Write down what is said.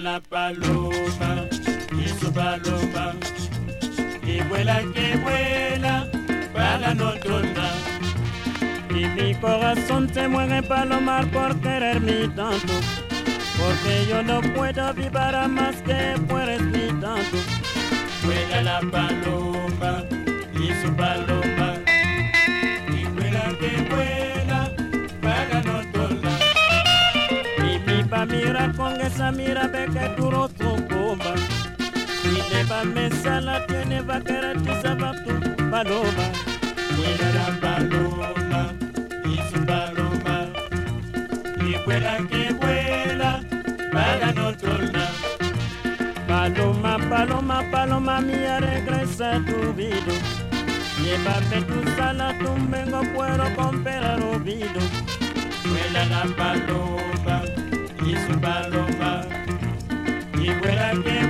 la paloma y su paloma y vuela que vuela para no lado. Y mi corazón se mueve palomar por quererme tanto, porque yo no puedo vivir más que por mi tanto. Vuela la paloma tiene va querer tu paloma. Vuela la paloma y su paloma y vuela que vuela para otro lado. Paloma, paloma, paloma mía, regresa tu vida. Llévame tu sala, tu vengo, puedo comprar oído. Vuela la paloma y su paloma